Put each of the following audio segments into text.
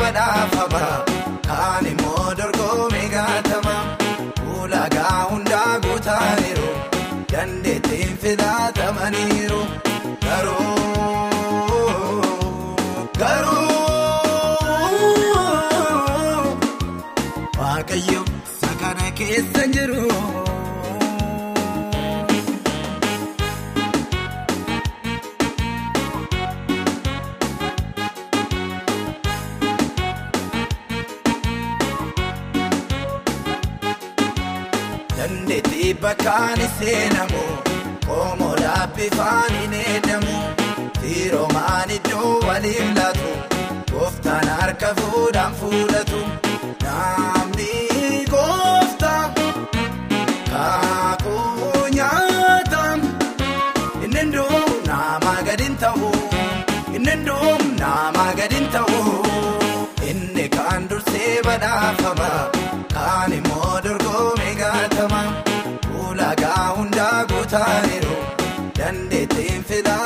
badhaafama. Kaan immoo dorgomee gaatama ulaagaa hundaa guutaniiru. Dandeettiin filaatamaniiru dandeettii bakkaan seenamu qoomoodhaaf bifaan hin eedamu firoomaan iddoo waliin laatu gooftaan harka fuudhaan fuudhatu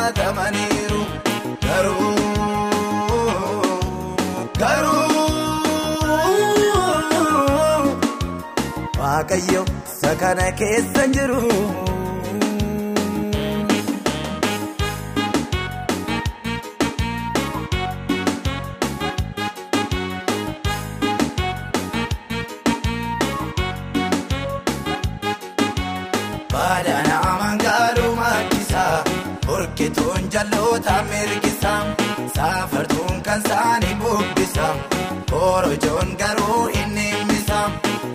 filaatamaniiru garuu garuu waaqayyo sakana keessa jiru. Burkituun jalloota mirgisa Saafartuun kan saanii bubbisa Korojoon garuu inni misa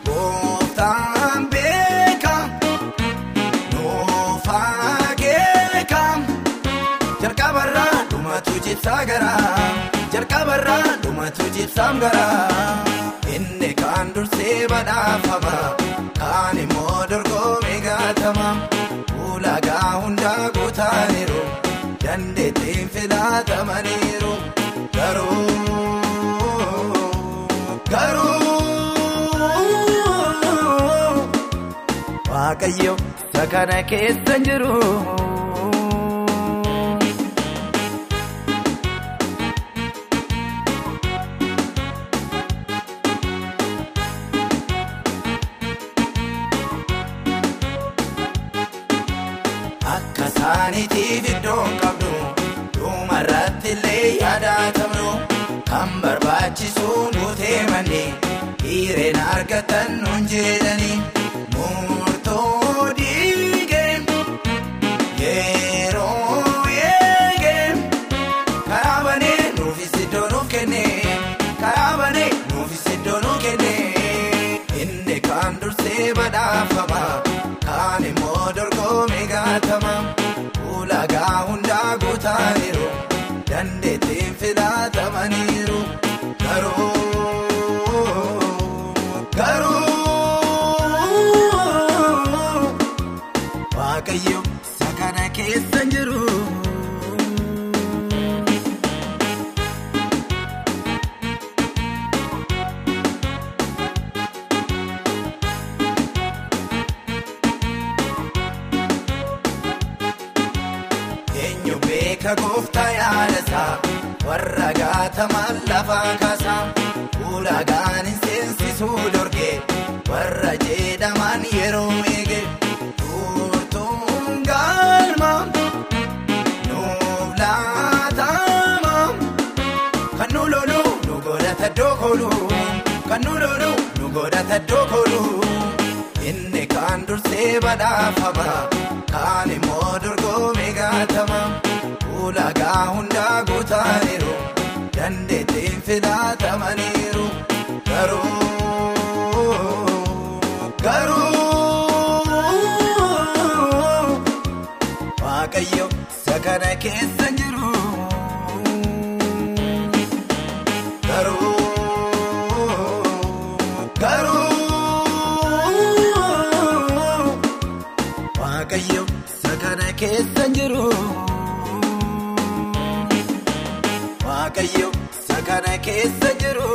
Gooftaan beeka Nuufaa keeka Jalqabarraa dhumatu jibsaa gara. Jalqabarraa dhumatu jibsaam gara. Inni kaan dursee badhaafama kaan immoo dorgomee gaatama filaatamaniiru garuu garuu waaqayyo sakana keessa jiru. Kan barbaachisu nuutee manni hiireen argatan nuun jedhani murtoo dhiigee yeroo eegee karaa banee nuufis iddoo nuuf kenne karaa banee nuufis iddoo nuuf kenne inni kaan dursee badhaafama kaan immoo dorgomee gaatama ulaagaa hundaa guutaniiru dandeettiin filaatamaniiru garuu garuu waaqayyo sakana keessa jiru. beeka gooftaa yaadasaa warra gaataman lafaa kaasaa ulaagaan seensisuu dorgee warra jedhaman yeroo eege tuutuun galma nuuf laatama kan nu lolu nu godhata dookolu kan nu lolu nu godhata dookolu. Inni kaan dursee badhaafama kaan immoo dorgomee gaatama. Ulaagaa hundaa guutaniiru dandeettiin filaatamaniiru garuu garuu waaqayyo sakana keessa jiru garuu garuu waaqayyo sakana keessa jiru waaqayyo sakana keessa jiru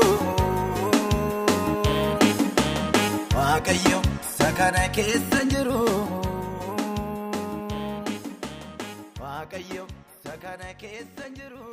waaqayyo sakana keessa jiru waaqayyo sakana keessa jiru.